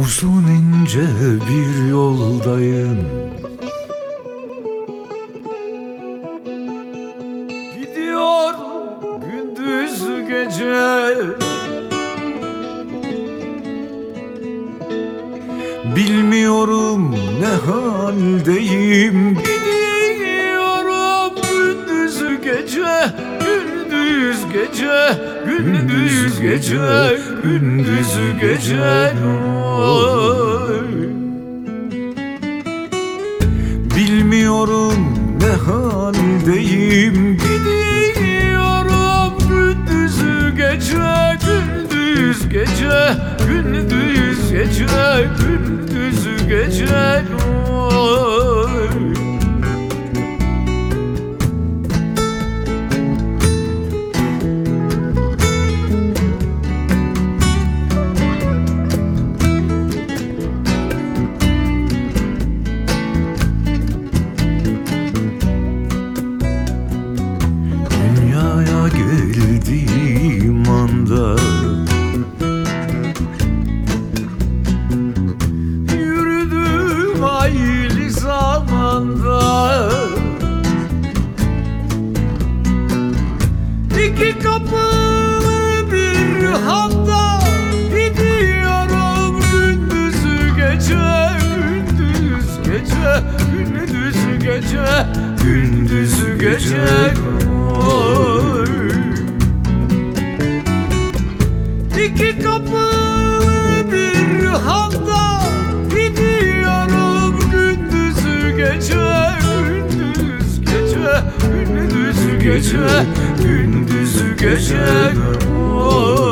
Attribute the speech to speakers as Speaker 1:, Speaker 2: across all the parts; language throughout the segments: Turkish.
Speaker 1: Uzun ince bir yoldayım. Gidiyor gündüz gece. Bilmiyorum ne haldeyim Gündüz gece Gündüz gece Gündüz gece. Bilmiyorum ne haldeyim. Gidiyorum gündüz gece Gündüz gece Gündüz gece Gündüz gece gece Gündüz gece Oy. İki kapılı bir handa Gidiyorum gündüz gece Gündüz gece Gündüz gece Gündüz gece Oy.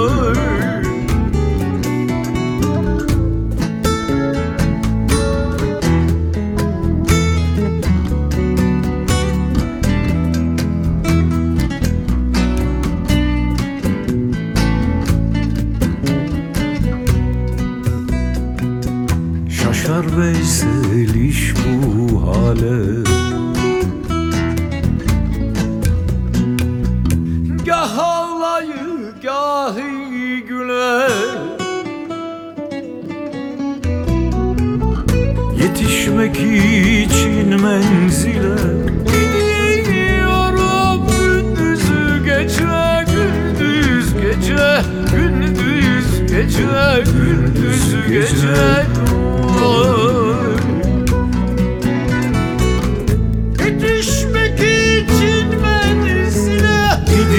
Speaker 1: İş bu hale. Gah ağlayı gah güle. Yetişmek için menzile. Gidiyorum gündüz gece Gündüz gece Gündüz gece Gündüz gece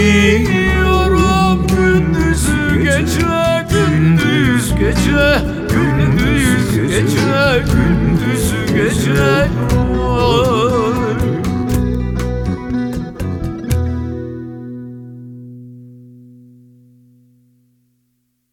Speaker 1: Gidiyorum gündüz gece Gündüz gece Gündüz gece Gündüz gece